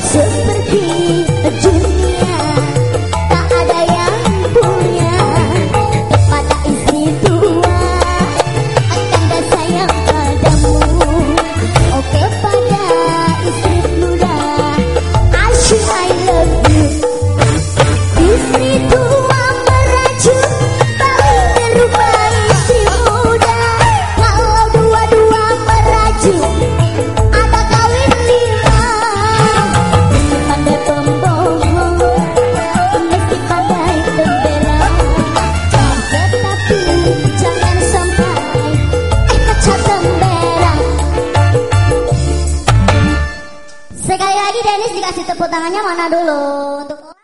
seperti lagi Dennis dikasih tepuk tangannya mana dulu? Untuk